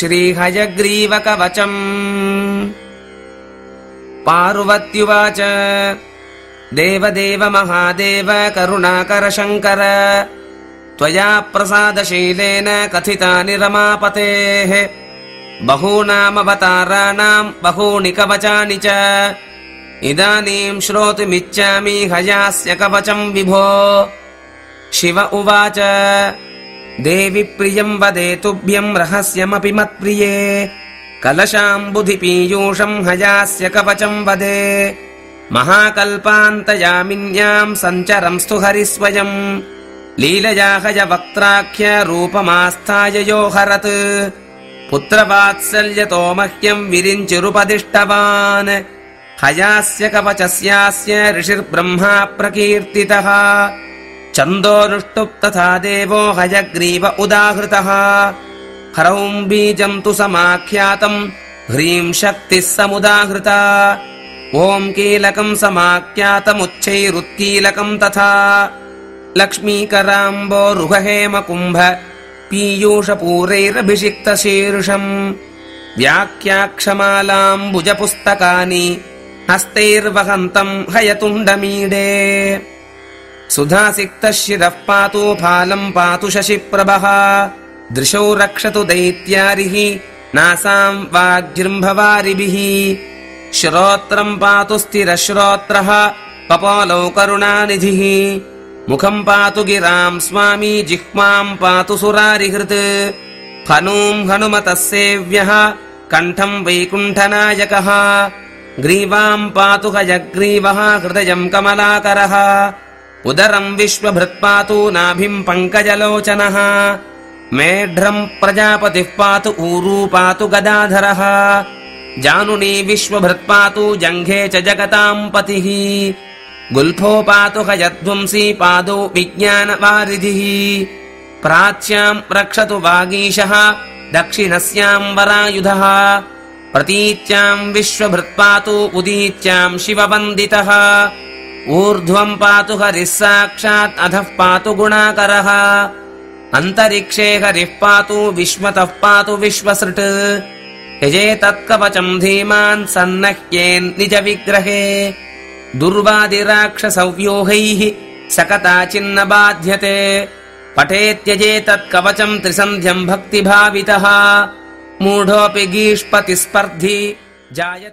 श्रीहयग्रीवकवचम्। पार्वत्युवाच देवदेव महादेव करुणाकर शङ्कर त्वया प्रसादशीलेन कथितानि रमापतेः बहूनामवताराणाम् बहूनि कवचानि च। इदानीम् श्रोतुमिच्छामि हयास्य कवचम् विभो। शिव उवाच देवि प्रियम् वदेतुभ्यम् रहस्यमपि मत्प्रिये। कलशाम्बुधि पीयूषम् हयास्य कवचम् वदे। महाकल्पान्तयामिन्याम् सञ्चरंस्तु हरिस्वयम् लीलया हय वक्त्राख्य रूपमास्थाय यो हरत् पुत्रवात्सल्यतो मह्यम् विरिञ्चिरुपदिष्टवान्। हयास्य कवचस्यास्य ऋषिर्ब्रह्मा प्रकीर्तितः छन्दोऽनुष्टुप् तथा देवो हयग्रीव उदाहृतः। ह्रौम् बीजम् तु समाख्यातम् ह्रीम् शक्तिः समुदाहृता। ॐ कीलकम् समाख्यातमुच्चैरुत्कीलकम् तथा। लक्ष्मीकराम्बोरुहेमकुम्भ पीयूषपूरैरभिषिक्तशीर्षम्। व्याख्याक्षमालाम्बुजपुस्तकानि हस्तैर्वहन्तम् हयतुण्डमीडे सुधासिक्तः शिरः पातु फालम् पातु शशिप्रभः। दृशौ रक्षतु दैत्यारिः नासाम् वाग्जृम्भवारिभिः। श्रोत्रम् पातु स्थिरश्रोत्रः पपोलौ करुणानिधिः मुखम् पातु गिराम् स्वामी जिह्वाम् पातु सुरारिहृत्। हनूम् हनुमतः सेव्यः कण्ठम् वैकुण्ठनायकः। ग्रीवाम् पातु हयग्रीवः हृदयम् कमलाकरः उदरम् विश्वभृत्पातु नाभिम् पङ्कजलोचनः मेढ्रम् प्रजापतिः पातु ऊरू पातु गदाधरः जानुनी विश्वभृत्पातु जङ्घे च जगताम् पतिः गुल्फो पातु हयध्वंसी पादौ विज्ञानवारिधिः प्राच्याम् रक्षतु वागीशः दक्षिणस्याम् वरायुधः प्रतीच्याम् विश्वभृत्पातु उदीच्याम् शिववन्दितः ऊर्ध्वम् पातु हरिः साक्षात् अधः पातु गुणाकरः। अन्तरिक्षे हरिः पातु विश्वतः पातु विश्वसृट्। यजेतत्कवचम् धीमान् सन्नह्येन् विग्रहे दुर्वादिराक्षसव्यूहैः स कदाचिन्न बाध्यते। पठेत्यजेतत्कवचम् त्रिसन्ध्यम् भक्तिभावितः। मूढोऽपि गीष्पतिस्पर्धी जायते